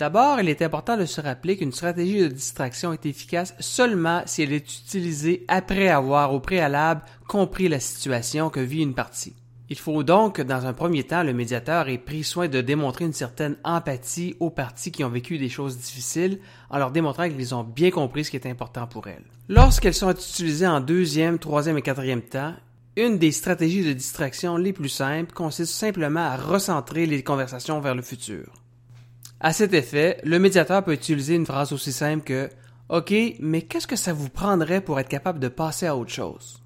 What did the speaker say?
D'abord, il est important de se rappeler qu'une stratégie de distraction est efficace seulement si elle est utilisée après avoir au préalable compris la situation que vit une partie. Il faut donc que dans un premier temps, le médiateur ait pris soin de démontrer une certaine empathie aux parties qui ont vécu des choses difficiles en leur démontrant qu'ils ont bien compris ce qui est important pour elles. Lorsqu'elles sont utilisées en deuxième, troisième et quatrième temps, une des stratégies de distraction les plus simples consiste simplement à recentrer les conversations vers le futur. À cet effet, le médiateur peut utiliser une phrase aussi simple que OK, mais qu'est-ce que ça vous prendrait pour être capable de passer à autre chose?